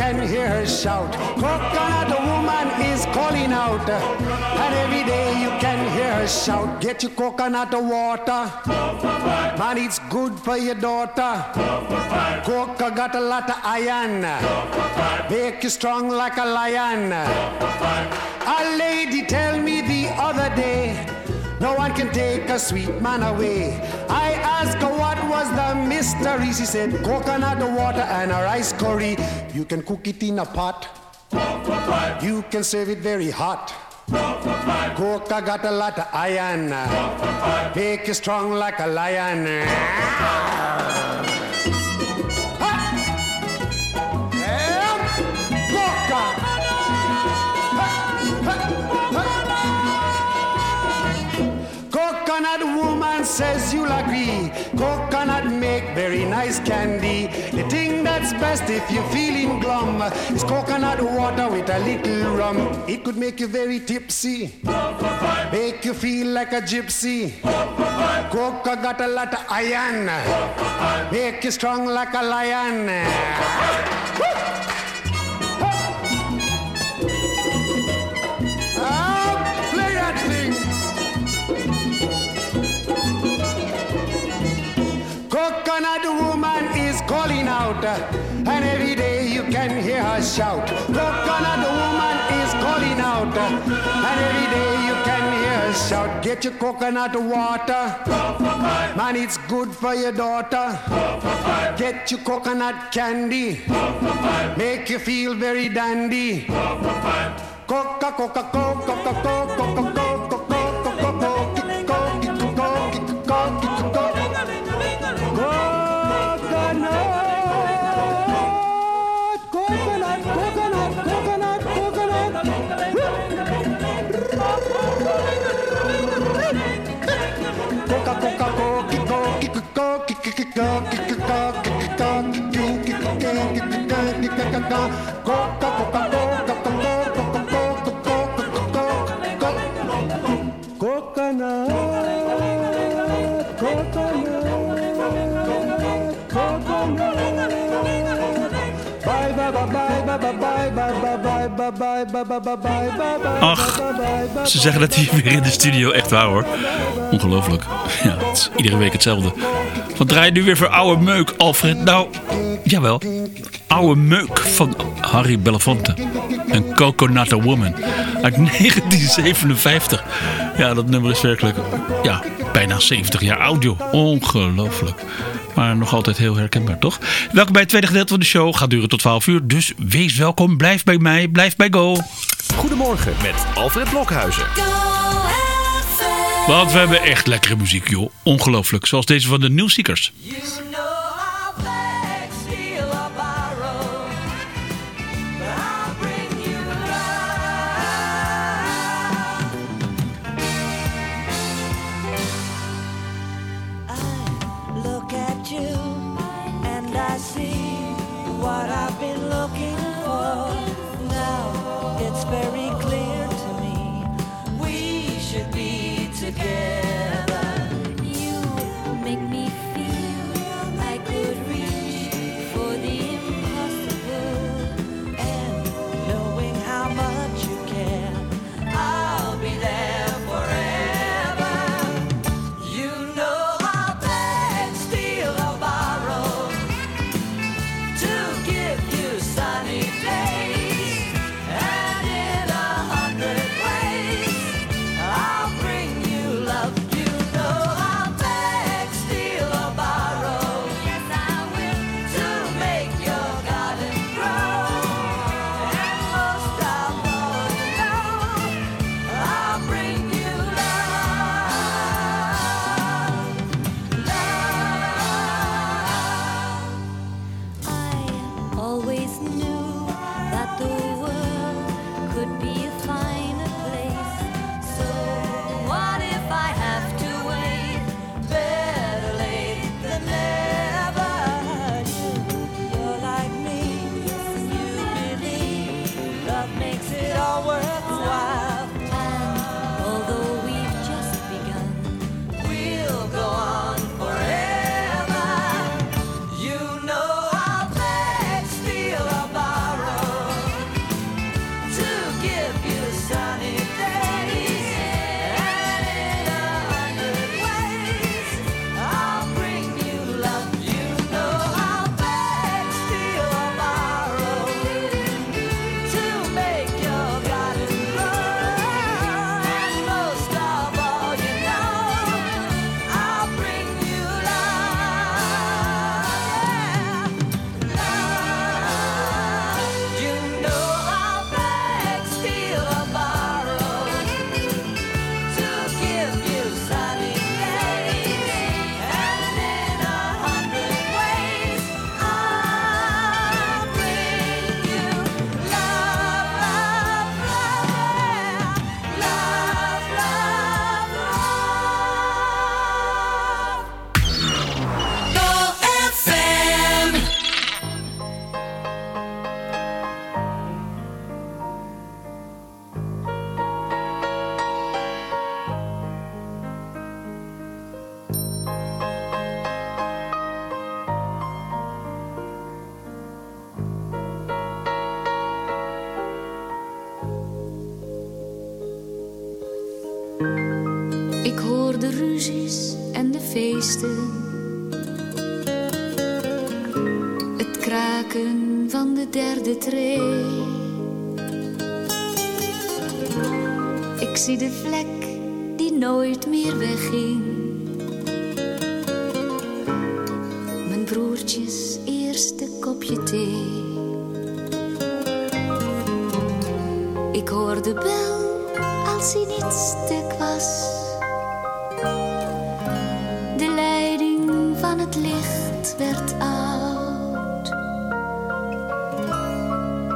can hear her shout. Coconut woman is calling out. And every day you can hear her shout. Get your coconut water. Man, it's good for your daughter. Coca got a lot of iron. Make you strong like a lion. A lady tell me. No one can take a sweet man away. I asked her what was the mystery. She said coconut water and a rice curry. You can cook it in a pot. You can serve it very hot. Coca got a lot of iron. Make you strong like a lion. Says you'll agree. Coconut make very nice candy. The thing that's best if you're feeling glum is coconut water with a little rum. It could make you very tipsy, make you feel like a gypsy. Coca got a lot of iron, make you strong like a lion. Out, and every day you can hear her shout. Coconut woman is calling out, and every day you can hear her shout. Get your coconut water, man, it's good for your daughter. Get your coconut candy, make you feel very dandy. Coca, Coca, Coca, Coca, Coca, Ach, ze zeggen dat hij weer in de studio. Echt waar hoor. Ongelooflijk. Ja, iedere week hetzelfde. Wat draai je nu weer voor oude meuk, Alfred? Nou, jawel. Oude meuk van Harry Belafonte. Een Coconut Woman. Uit 1957. Ja, dat nummer is werkelijk ja, bijna 70 jaar oud, joh. Ongelooflijk. Maar nog altijd heel herkenbaar, toch? Welkom bij het tweede gedeelte van de show. Gaat duren tot 12 uur. Dus wees welkom. Blijf bij mij. Blijf bij Go. Goedemorgen met Alfred Blokhuizen. Want we hebben echt lekkere muziek, joh. Ongelooflijk. Zoals deze van de New Seekers.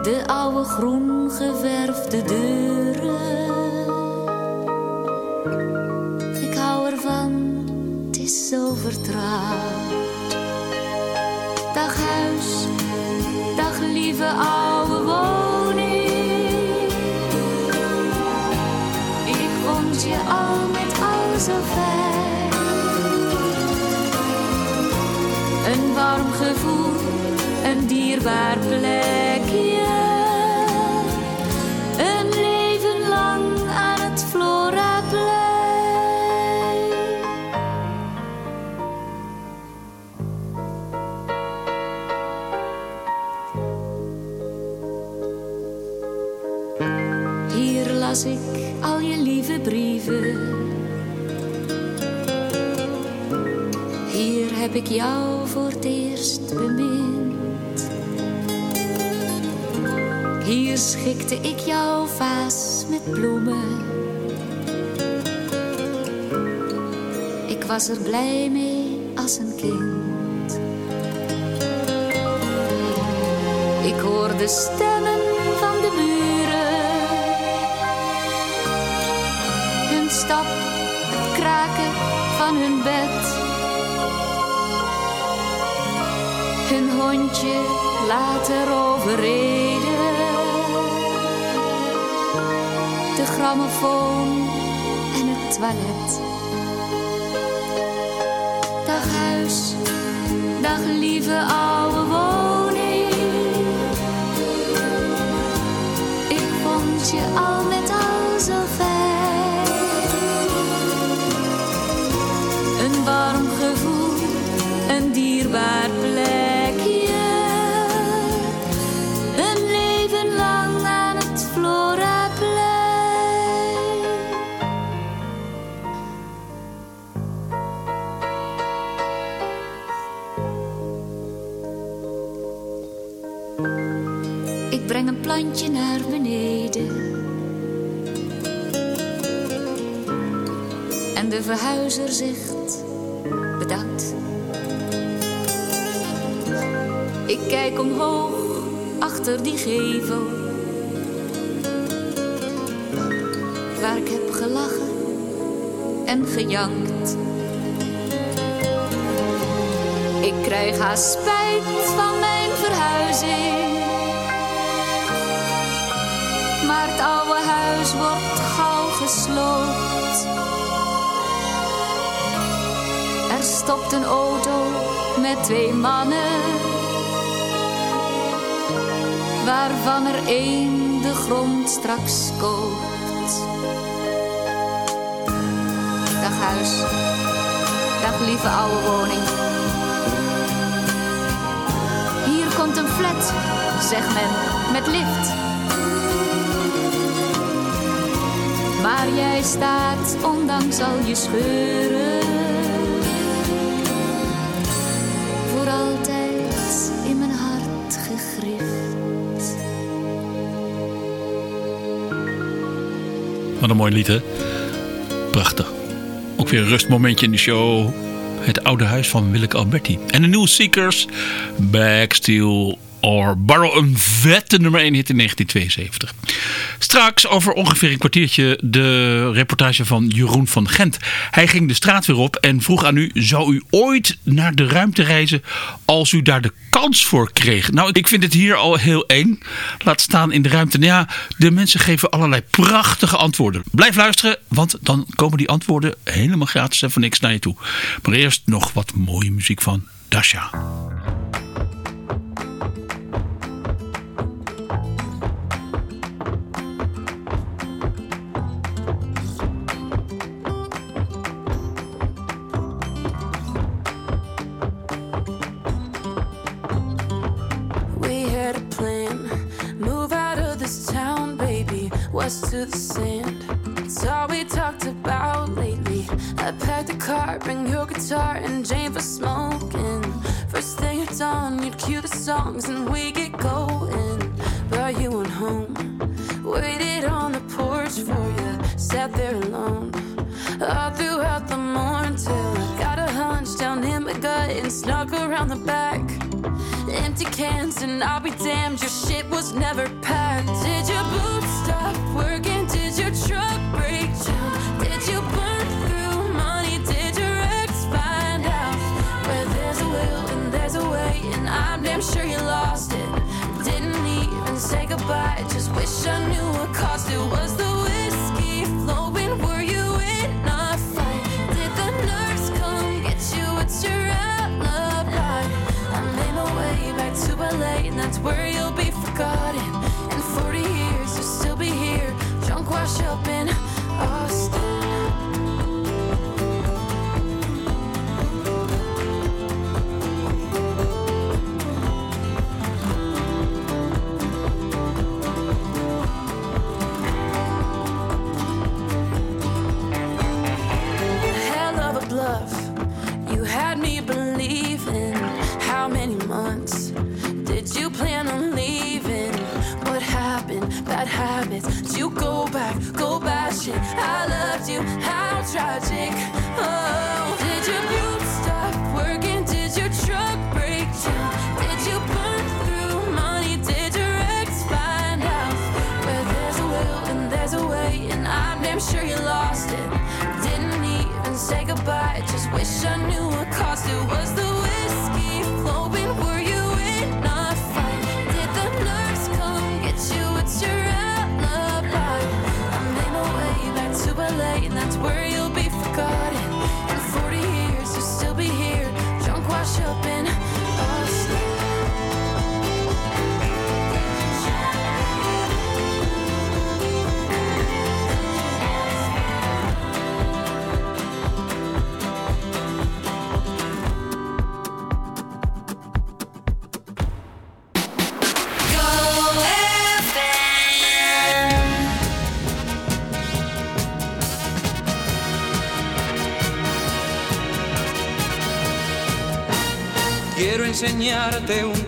De oude groen geverfde deuren. Ik hou ervan, het is zo vertrouwd. Dag huis, dag lieve oude woning. Ik vond je al met al zo fijn. Een warm gevoel, een dierbaar plekje. Ik jou voor het eerst bemind. Hier schikte ik jouw vaas met bloemen. Ik was er blij mee als een kind. Ik hoor de stemmen van de buren. Hun stap, het kraken van hun bed. Hun hondje later overreden. De grammofoon en het toilet. Dag huis, dag lieve bedankt. Ik kijk omhoog achter die gevel. Waar ik heb gelachen en gejankt. Ik krijg haast spijt van mijn verhuizing. Maar het oude huis wordt gauw gesloopt. Stopt een auto met twee mannen. Waarvan er één de grond straks koopt. Dag huis, dag lieve oude woning. Hier komt een flat, zegt men, met lift. Waar jij staat, ondanks al je scheuren. Wat een mooi lied, hè? Prachtig. Ook weer een rustmomentje in de show. Het oude huis van Willeke Alberti. En de nieuwe Seekers. Backsteel or Borrow. Een vette nummer 1 hit in 1972. Straks over ongeveer een kwartiertje de reportage van Jeroen van Gent. Hij ging de straat weer op en vroeg aan u... zou u ooit naar de ruimte reizen als u daar de kans voor kreeg? Nou, ik vind het hier al heel eng. Laat staan in de ruimte. Nou ja, de mensen geven allerlei prachtige antwoorden. Blijf luisteren, want dan komen die antwoorden helemaal gratis en voor niks naar je toe. Maar eerst nog wat mooie muziek van Dasha. Was to the sand. It's all we talked about lately. I packed the car, bring your guitar, and Jane for smoking. First thing at dawn, you'd cue the songs and we get going. But you went home, waited on the porch for you, sat there alone. All throughout the morning till I got a hunch down in my gut and snuck around the back. Empty cans and I'll be damned, your shit was never packed. Did your boots stop working? Did your truck break down? Did you burn through money? Did your ex find out? Where there's a will and there's a way, and I'm damn sure you lost it. Didn't even say goodbye, just wish I knew what cost it was the whiskey flowing. Were you in a fight? Did the nurse come get you? It's your. LA, and that's where you'll be forgotten. In 40 years, you'll still be here, drunk, washed up in Austin.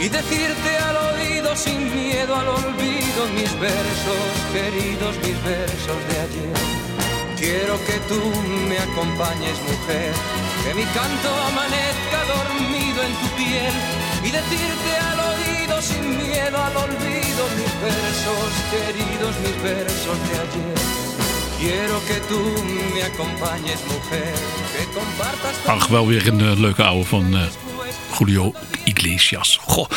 y decirte al oído sin miedo al olvido mis versos queridos, mis versos de ayer. Quiero que tú me acompañes, mujer, que mi canto amanezca dormido en tu piel y decirte al oído sin miedo al olvido mis versos queridos, mis versos de ayer. Quiero que tú me acompañes, mujer, que compartas... Ach, wel weer een uh, leuke ouwe van uh, Julio Iglesias. Goh,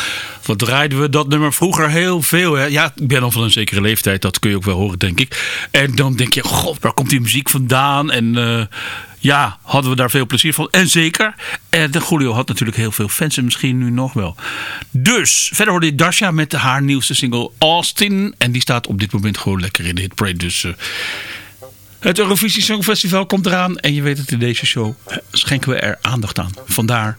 wat draaiden we dat nummer vroeger heel veel. Hè? Ja, ik ben al van een zekere leeftijd, dat kun je ook wel horen, denk ik. En dan denk je, god, waar komt die muziek vandaan? En eh, ja, hadden we daar veel plezier van. En zeker, en de Julio had natuurlijk heel veel fans en misschien nu nog wel. Dus, verder hoorde je Dasha met haar nieuwste single Austin. En die staat op dit moment gewoon lekker in de hitparade. Dus... Eh, het Eurovisie Songfestival komt eraan en je weet het, in deze show schenken we er aandacht aan. Vandaar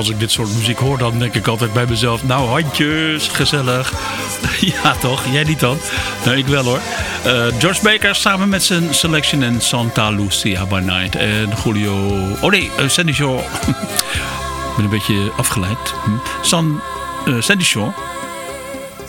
Als ik dit soort muziek hoor, dan denk ik altijd bij mezelf... Nou, handjes, gezellig. ja, toch? Jij niet dan? Nee, ik wel hoor. Eh, George Baker samen met zijn Selection en Santa Lucia by Night. En Julio... Oh nee, uh, Sandy Shaw. ik ben een beetje afgeleid. Hm. San, eh, Sandy Shaw.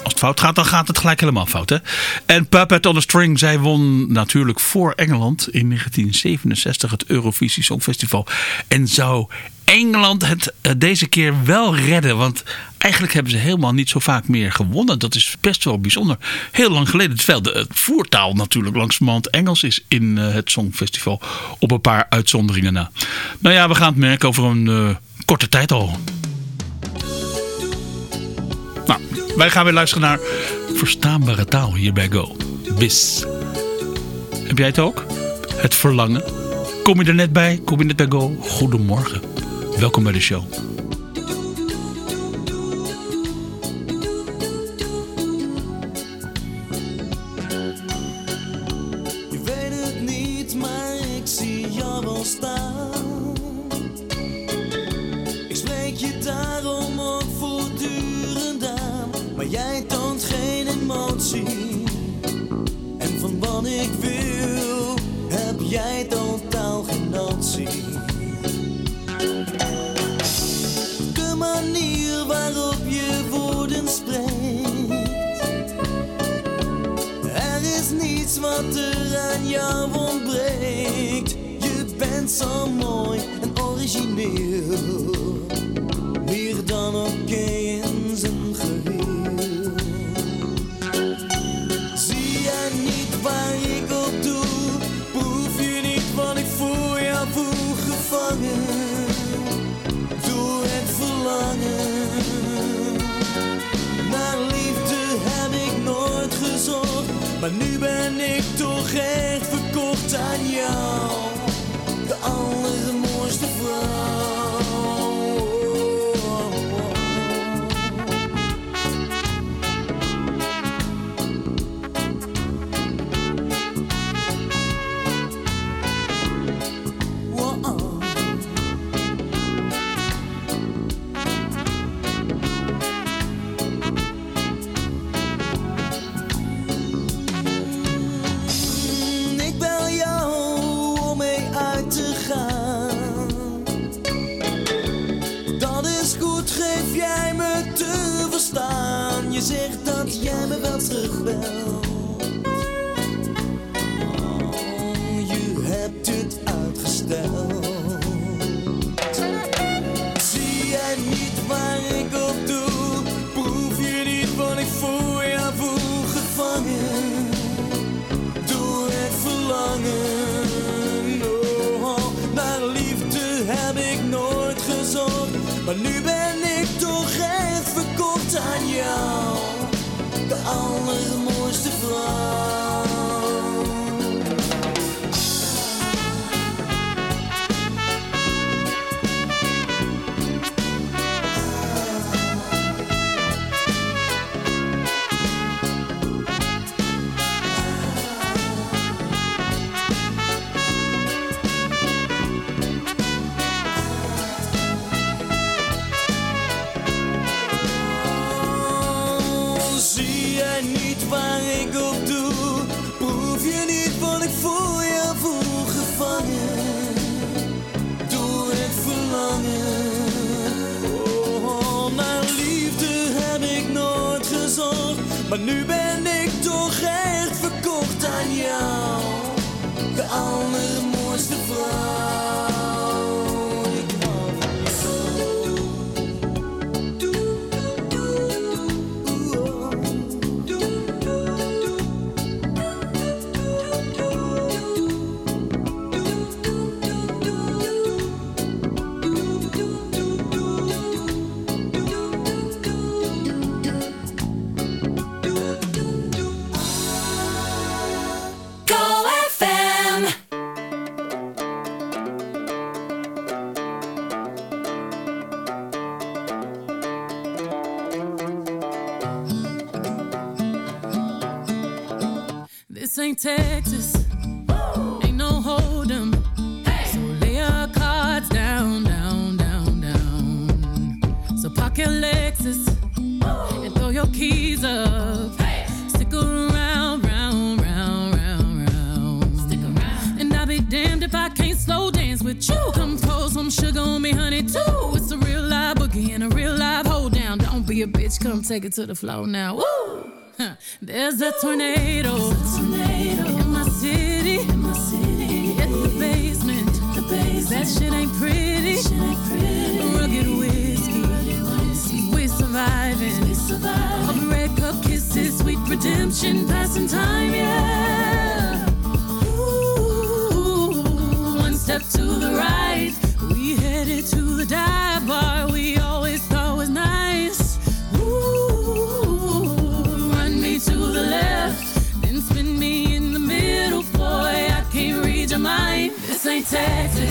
Als het fout gaat, dan gaat het gelijk helemaal fout. Hè? En Puppet on the String, zij won natuurlijk voor Engeland in 1967 het Eurovisie Songfestival. En zou Engeland het eh, deze keer wel redden? Want eigenlijk hebben ze helemaal niet zo vaak meer gewonnen. Dat is best wel bijzonder. Heel lang geleden, terwijl de voertaal natuurlijk langzamerhand Engels is in eh, het Songfestival. Op een paar uitzonderingen na. Nou ja, we gaan het merken over een eh, korte tijd al. Nou, wij gaan weer luisteren naar verstaanbare taal hier bij Go. Bis. Heb jij het ook? Het verlangen? Kom je er net bij? Kom je net bij Go? Goedemorgen. Welkom bij de show. Zo mooi en origineel. Waar ik op doe? Proef je niet wat ik voor jou voel gevangen? Door het verlangen. Oh, naar liefde heb ik nooit gezocht, maar nu ben ik toch echt verkocht aan jou. De allermooiste take it to the floor now. Woo! There's a tornado, in my city, in my city. In the basement, the basement. That shit ain't pretty. Rugged whiskey, we surviving. We surviving. The red cup kisses, sweet redemption, passing time, yeah. Ooh, one step to the right, we headed to the dive bar. We protected.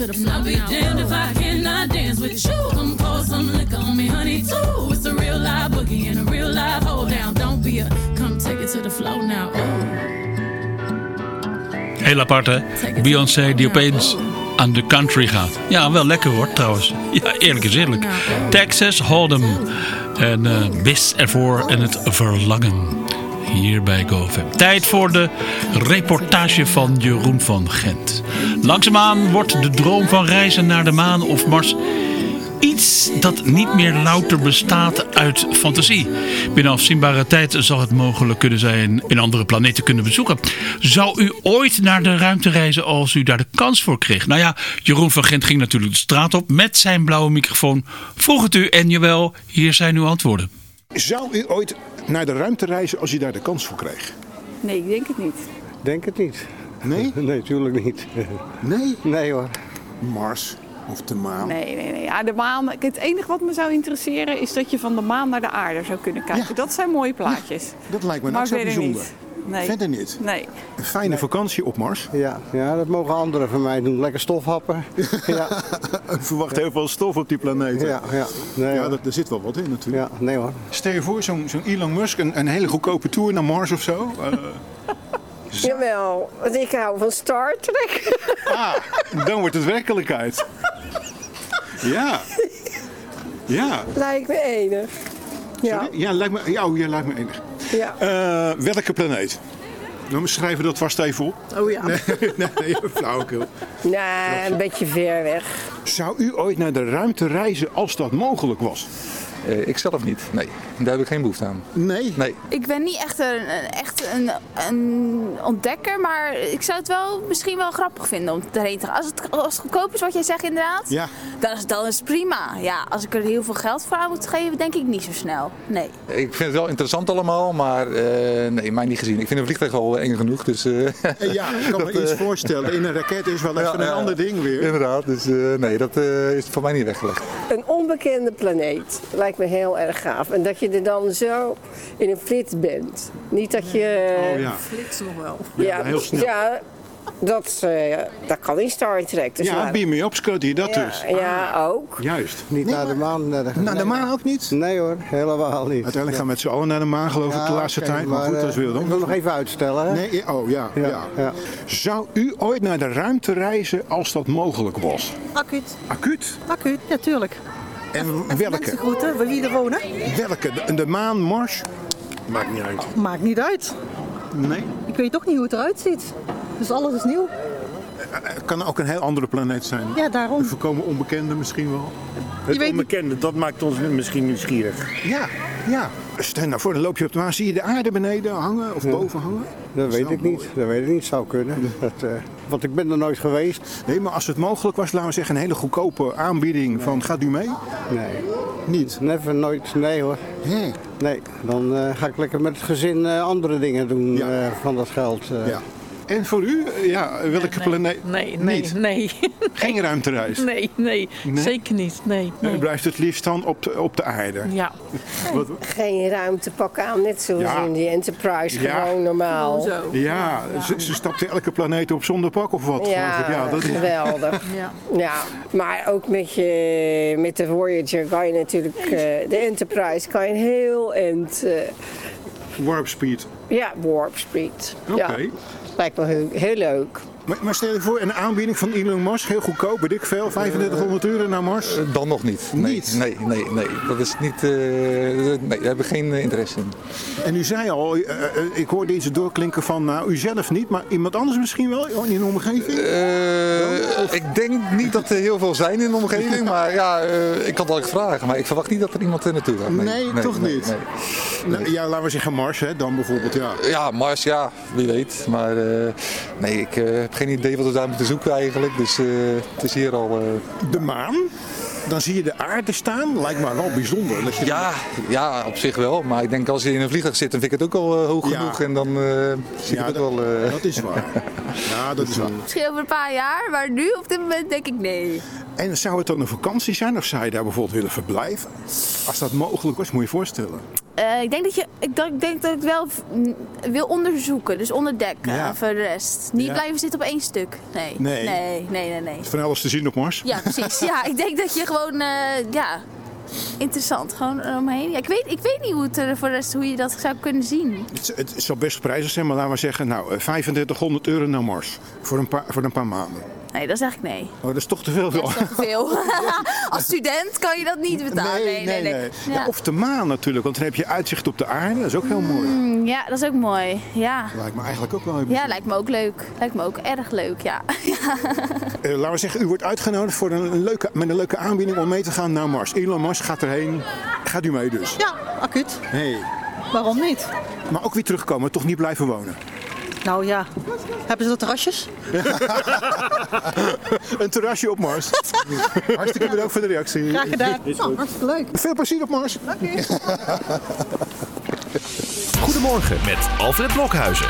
To the floor. I'll be damned if I cannot dance with you. Come pour some liquor on me, honey, too. It's a real live boogie and a real live hold down. Don't be a come take it to the floor now. Heel apart hè. Beyoncé die opeens aan de country gaat. Ja, wel lekker hoor trouwens. Ja, eerlijk is eerlijk. Texas Hold'em. En eh bis ervoor en het verlangen. Hier bij GoFam. Tijd voor de reportage van Jeroen van Gent. Langzaamaan wordt de droom van reizen naar de maan of Mars iets dat niet meer louter bestaat uit fantasie. Binnen afzienbare tijd zal het mogelijk kunnen zijn in andere planeten kunnen bezoeken. Zou u ooit naar de ruimte reizen als u daar de kans voor kreeg? Nou ja, Jeroen van Gent ging natuurlijk de straat op met zijn blauwe microfoon. Vroeg het u en jawel, hier zijn uw antwoorden. Zou u ooit naar de ruimte reizen als u daar de kans voor kreeg? Nee, ik denk het niet. Denk het niet. Nee? Nee, tuurlijk niet. Nee? Nee hoor. Mars of de maan? Nee, nee, nee. Ja, de maan, het enige wat me zou interesseren is dat je van de maan naar de aarde zou kunnen kijken. Dat zijn mooie plaatjes. Dat lijkt me nou zo bijzonder. niet. Nee. Verder niet? Nee. Een fijne vakantie op Mars? Ja, ja, dat mogen anderen van mij doen. Lekker stofhappen. ja. Ik verwacht heel veel stof op die planeet. Ja, ja. Nee, ja dat, er zit wel wat in natuurlijk. Ja, nee hoor. Stel je voor, zo'n zo'n Elon Musk, een, een hele goedkope tour naar Mars of zo. Eh, Jawel, want ik hou van Star Trek. ah, dan wordt het werkelijkheid. Ja. Ja. Lijkt me enig. Ja. Ja, lijkt me, ja, oh, ja, lijkt me enig. Ja. Eh, welke planeet? Nou, we schrijven dat vast even op. Oh ja. Nee, nee, nee flauwekul. Nee, een beetje ver weg. Zou u ooit naar de ruimte reizen als dat mogelijk was? ik zelf niet, nee. Daar heb ik geen behoefte aan. Nee? Nee. Ik ben niet echt een, echt een, een ontdekker, maar ik zou het wel misschien wel grappig vinden om erheen te gaan. Als het, als het goedkoop is, wat jij zegt inderdaad, Ja. dan, is, dan is het prima. Ja, als ik er heel veel geld voor aan moet geven, denk ik niet zo snel. Nee. Ik vind het wel interessant allemaal, maar eh, nee, mij niet gezien. Ik vind een vliegtuig al eng genoeg, dus... eh, Ja, ik kan me dat, iets eh, voorstellen. In een raket is wel even ja, een ja. ander ding weer. Inderdaad, dus eh, nee, dat eh, is voor mij niet weggelegd. Een onbekende planeet lijkt me heel erg gaaf. En dat je er dan zo in een flits bent. Niet dat je... Oh ja. Flits nog wel. Ja, heel snel. ja dat, eh, dat kan in Star Trek. Dus Ja, maar- beam me op, Scotty, dat ja, dus. Ja, ook. Juist. Niet naar de maan. Naar de, Naar de maan ook niet? Nee hoor, helemaal niet. Uiteindelijk gaan we met z'n allen naar de maan, geloof ik, de laatste tijd. Maar goed, eh, dat is weer Ik dan. wil nog even uitstellen. Hè? Nee, ja, oh ja, ja. ja. Zou u ooit naar de ruimte reizen als dat mogelijk was? Acuut. Acuut? Acuut, natuurlijk. En welke? Waar wie er wonen? Welke? De, de maan, Mars? Maakt niet uit. Maakt niet uit. Nee. Ik weet toch niet hoe het eruit ziet. Dus alles is nieuw. Het kan ook een heel andere planeet zijn. Ja, daarom. Een voorkomen onbekende misschien wel. Je weet niet- onbekende, dat maakt ons misschien nieuwsgierig. Ja, ja. Stel nou voor, dan loop je op de maan, zie je de aarde beneden hangen of boven hangen? Dat weet ik niet. Dat weet ik niet. Zou kunnen. Dat, eh, want ik ben er nooit geweest. Nee, maar als het mogelijk was, laten we zeggen, een hele goedkope aanbieding van gaat u mee? Nee. Niet? Never, nooit. Nee hoor. Nee. Nee. Dan eh, ga ik lekker met het gezin eh, andere dingen doen Ja. eh, van dat geld. Ja. En voor u, ja, welke planeet? Nee, nee, Niet? nee. Geen ruimtereis? Nee, nee, Nee? zeker niet. Nee, U nee. blijft het liefst dan op de, op de aarde? Ja. Wat- Geen ruimtepak aan, net zoals Ja. in die Enterprise, Ja. gewoon normaal. Ja, Ze, ze stapt elke planeet op zonder pak of wat? Ja, dat is... geweldig. Ja. Ja, maar ook met, je, met de Voyager kan je natuurlijk, eh, de Enterprise kan je heel end, eh, Warp speed. ja, warp speed. Oké. Ja, lijkt me heel, heel leuk. Maar, maar stel je voor, een aanbieding van Elon Musk, heel goedkoop, weet ik veel, 3500 euro naar Mars? Eh, dan nog niet. Nee, Niet? Nee, nee, nee. Dat is niet... eh, nee, daar heb ik geen eh, interesse in. En u zei al, ik hoorde iets doorklinken van, nou, u zelf niet, maar iemand anders misschien wel in de omgeving? Ik denk niet dat er heel veel zijn in de omgeving, maar ja, ik kan het altijd vragen. Maar ik verwacht niet dat er iemand er naartoe gaat. Nee, toch nee, niet? Nou, ja, laten we zeggen Mars, hè, dan bijvoorbeeld, ja. Ja, Mars, ja, wie weet. Maar nee, ik heb geen idee wat we daar moeten zoeken eigenlijk. Dus eh, het is hier al... eh, De maan? Dan zie je de aarde staan, lijkt me wel bijzonder. Dat je Ja, ja, op zich wel. Maar ik denk als je in een vliegtuig zit, dan vind ik het ook al eh, hoog Ja. genoeg. En dan eh zie Ja, ik het ook wel... eh, Dat is waar. Ja, dat is waar. Misschien over een paar jaar, maar nu op dit moment denk ik nee. En zou het dan een vakantie zijn of zou je daar bijvoorbeeld willen verblijven? Als dat mogelijk was, moet je je voorstellen. Eh, ik denk dat je, ik, dat, ik denk dat ik wel wil onderzoeken, dus onderdekken Ja. en voor de rest. Niet Ja. blijven zitten op één stuk. Nee. Nee. Nee, nee, nee. nee. Van alles te zien op Mars? Ja, precies. Ja, ik denk dat je gewoon, eh, ja, interessant, gewoon eromheen. Ja, ik, weet, ik weet niet hoe het voor hoe je dat zou kunnen zien. Het, het zal best prijzig zijn, maar laten we zeggen, nou, eh, 3500 euro naar Mars. Voor een paar, voor een paar maanden. Nee, dat zeg ik nee. Oh, dat is toch te veel. Dat is toch te veel. Als student kan je dat niet betalen. Nee, nee, nee. Ja, Ja. of de maan natuurlijk, want dan heb je uitzicht op de aarde. Dat is ook heel mooi. Mm, ja, dat is ook mooi. Ja. Lijkt me eigenlijk ook wel heel Ja, lijkt me ook leuk. Lijkt me ook erg leuk, ja. Eh, laten we zeggen, u wordt uitgenodigd voor een, een leuke, met een leuke aanbieding om mee te gaan naar Mars. Elon Musk gaat erheen. Gaat u mee dus? Ja, acuut. Hey. Waarom niet? Maar ook weer terugkomen, toch niet blijven wonen. Nou ja, hebben ze dat terrasjes? een terrasje op Mars. Hartstikke bedankt voor de reactie. Graag gedaan. Nou, hartstikke leuk. Veel plezier op Mars. Goedemorgen met Alfred Blokhuizen.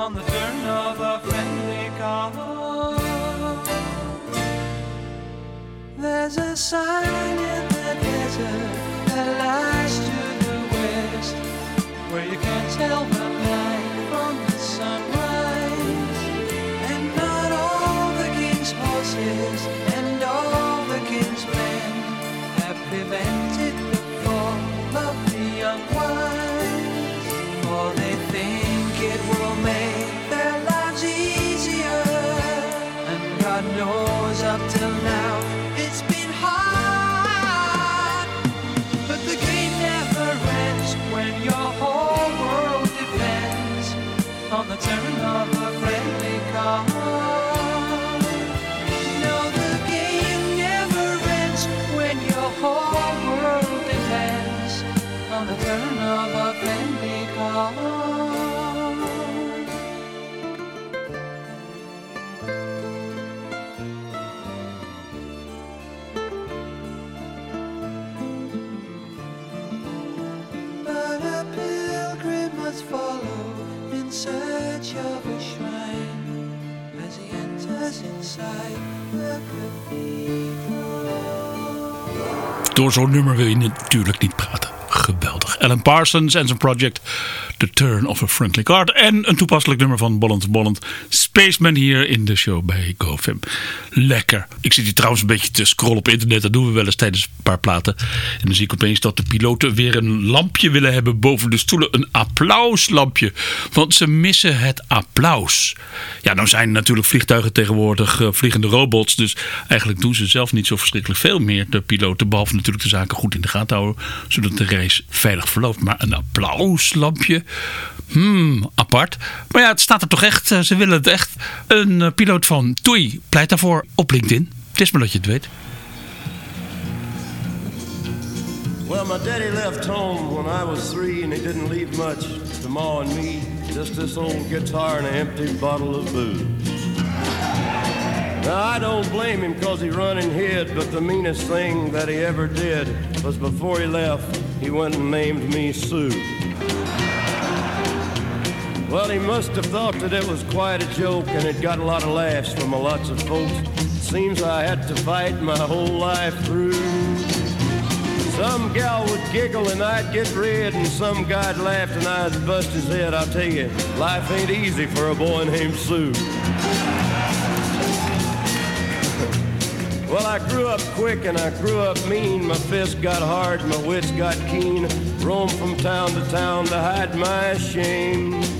on the turn of a friendly car, There's a sign in the desert that lies to the west, where you can't tell the night from the sunrise. And not all the king's horses and all the king's men have revenge. on the turn of a friend. Door zo'n nummer wil je natuurlijk niet praten. Geweldig. Alan Parsons en zijn project The Turn of a Friendly Card. En een toepasselijk nummer van Bolland Bolland. Spaceman hier in de show bij GoFam. Lekker. Ik zit hier trouwens een beetje te scrollen op internet. Dat doen we wel eens tijdens een paar platen. En dan zie ik opeens dat de piloten weer een lampje willen hebben boven de stoelen. Een applauslampje. Want ze missen het applaus. Ja, nou zijn natuurlijk vliegtuigen tegenwoordig eh, vliegende robots. Dus eigenlijk doen ze zelf niet zo verschrikkelijk veel meer. De piloten. Behalve natuurlijk de zaken goed in de gaten houden. Zodat de reis veilig verloopt. Maar een applauslampje. Hmm, apart. Maar ja, het staat er toch echt. eh, Ze willen het echt. Een eh, piloot van TUI pleit daarvoor op LinkedIn. Het is maar dat je het weet. Well, my daddy left home when I was three, and he didn't leave much to Ma and me. Just this old guitar and an empty bottle of booze. Now, I don't blame him because he run and hid, but the meanest thing that he ever did was before he left, he went and named me Sue. Well, he must have thought that it was quite a joke, and it got a lot of laughs from a lots of folks. Seems I had to fight my whole life through. Some gal would giggle and I'd get red, and some guy'd laugh and I'd bust his head. I'll tell you, life ain't easy for a boy named Sue. Well, I grew up quick and I grew up mean. My fists got hard, my wits got keen. Roamed from town to town to hide my shame.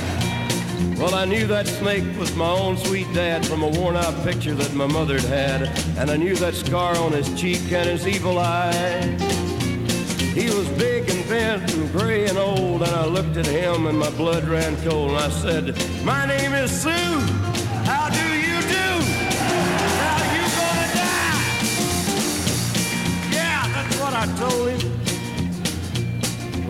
Well, I knew that snake was my own sweet dad from a worn out picture that my mother'd had, and I knew that scar on his cheek and his evil eye. He was big and bent and gray and old, and I looked at him and my blood ran cold, and I said, My name is Sue. How do you do? Now you gonna die. Yeah, that's what I told him.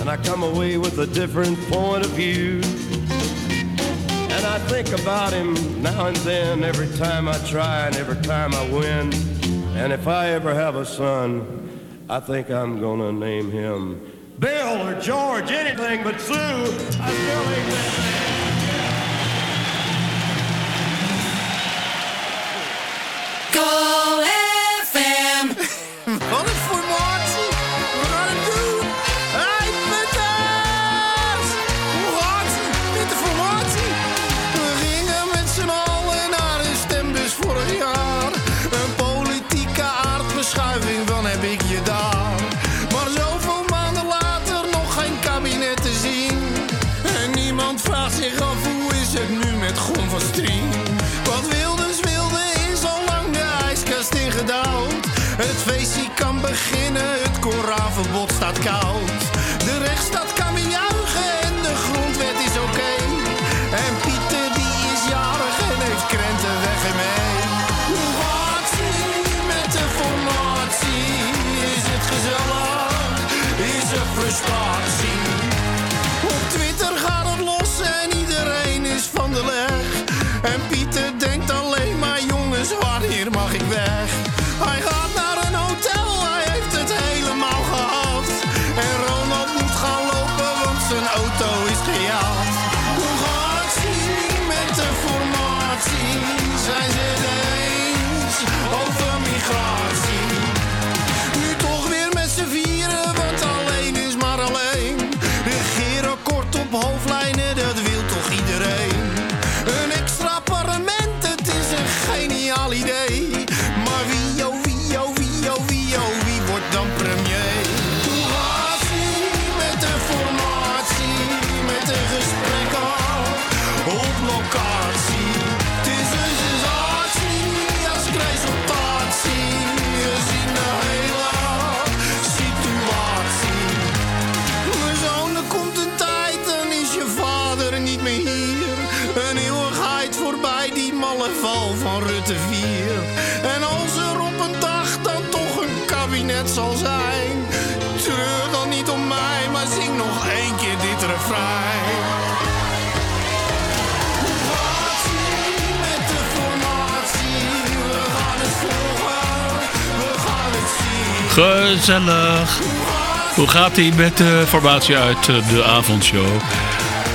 and I come away with a different point of view. And I think about him now and then, every time I try and every time I win. And if I ever have a son, I think I'm gonna name him Bill or George, anything but Sue. I still ain't that Go beginnen. Het Koranverbod staat koud. Gezellig. Hoe gaat hij met de formatie uit eh, de avondshow?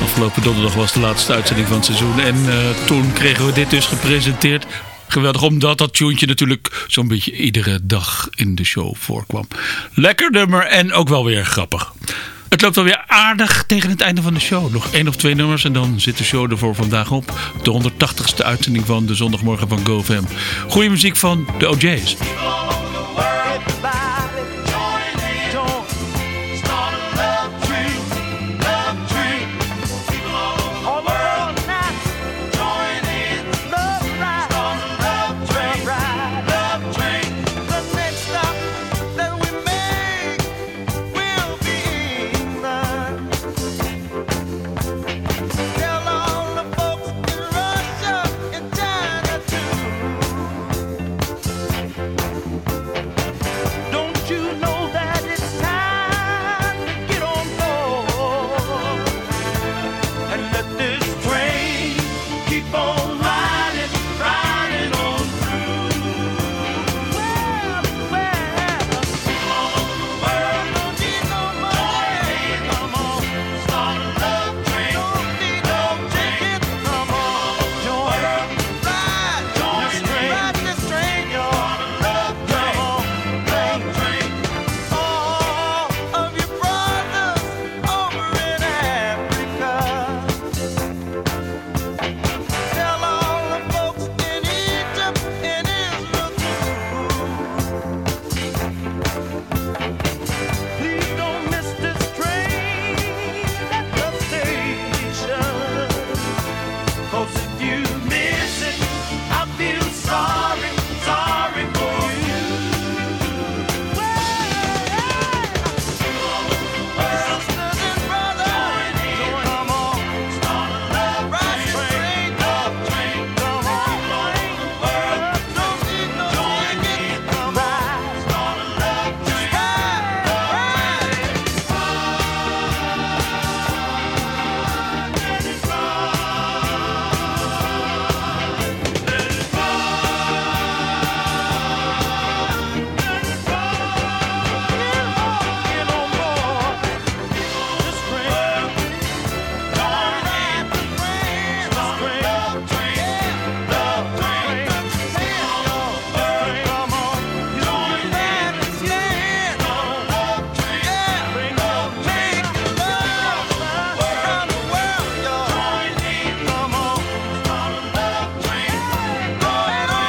Afgelopen donderdag was de laatste uitzending van het seizoen. En eh, toen kregen we dit dus gepresenteerd. Geweldig, omdat dat tuentje natuurlijk zo'n beetje iedere dag in de show voorkwam. Lekker nummer en ook wel weer grappig. Het loopt alweer aardig tegen het einde van de show. Nog één of twee nummers en dan zit de show er voor vandaag op. De 180ste uitzending van de zondagmorgen van GoFam. Goede muziek van de OJ's.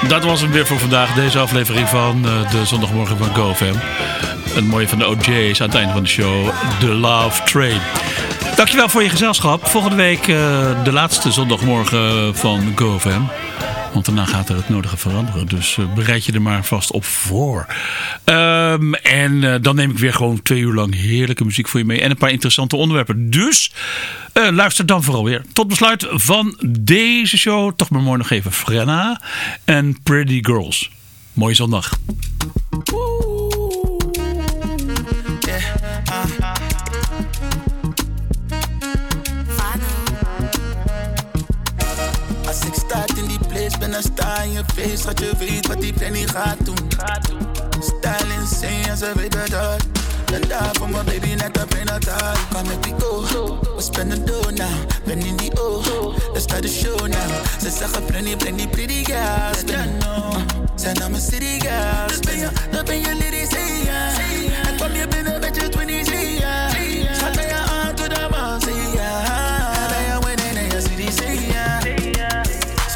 dat was het weer voor vandaag. Deze aflevering van eh, de zondagmorgen van GoFam. Een mooie van de OJ's aan het einde van de show. The Love Train. Dankjewel voor je gezelschap. Volgende week eh, de laatste zondagmorgen van GoFam. Want daarna gaat er het nodige veranderen. Dus eh, bereid je er maar vast op voor. Ehm, en eh, dan neem ik weer gewoon twee uur lang heerlijke muziek voor je mee. En een paar interessante onderwerpen. Dus eh, luister dan vooral weer. Tot besluit van deze show. Toch maar mooi nog even Frenna en Pretty Girls. Mooie zondag. Dan sta in je face. Dat je weet wat die penny gaat doen. Style insane, en ze weet het al. Ben daar voor mijn baby, net op in het al. Come make we go, we spend the dough now. Ben in die O, let's start the show now. Ze zeggen plenty, plenty pretty girls. Ben no, zijn mijn city girls. Dus ben je, dan ben je lady, say ja. En kom je binnen met je 20,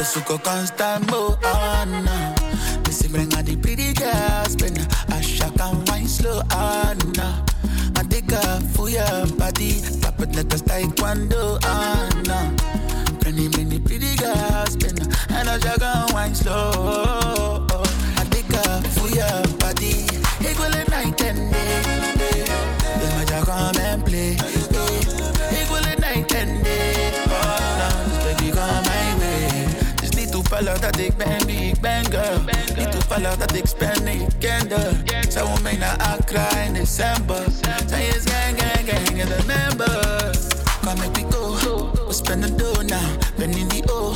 So suko constant mo Me This bring a the pretty girls Bring a shock and wine slow on I dig a for your body tap it like a taekwondo on Many, many pretty girls Bring and a shock and wine slow. I dig a for your body Equal night and day toevallig dat ik ben wie ik ben, girl. Niet toevallig dat ik spend ik kende. Zij wil mee naar Accra in december. Zij is gang, gang, gang in the member. Come make we go, we spend the dough now. Ben in die O,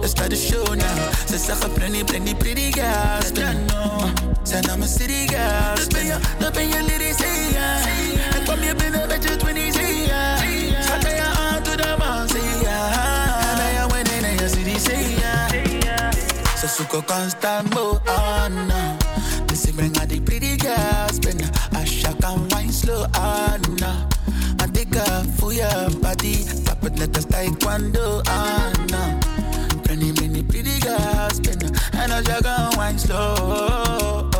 let's start the show now. Ze zeggen plenty, plenty pretty girls. Ben no, zijn naar mijn city girls. Dus ben je, dan ben je lady, say ja. En kom je binnen met je 20, So suko constant mo on now. This is bring out the pretty girls, bring a shock and wine slow on now. I take a for your body, tap it like us taekwondo on now. Many, many pretty girls, bring a shock and wine slow.